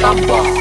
tá bom.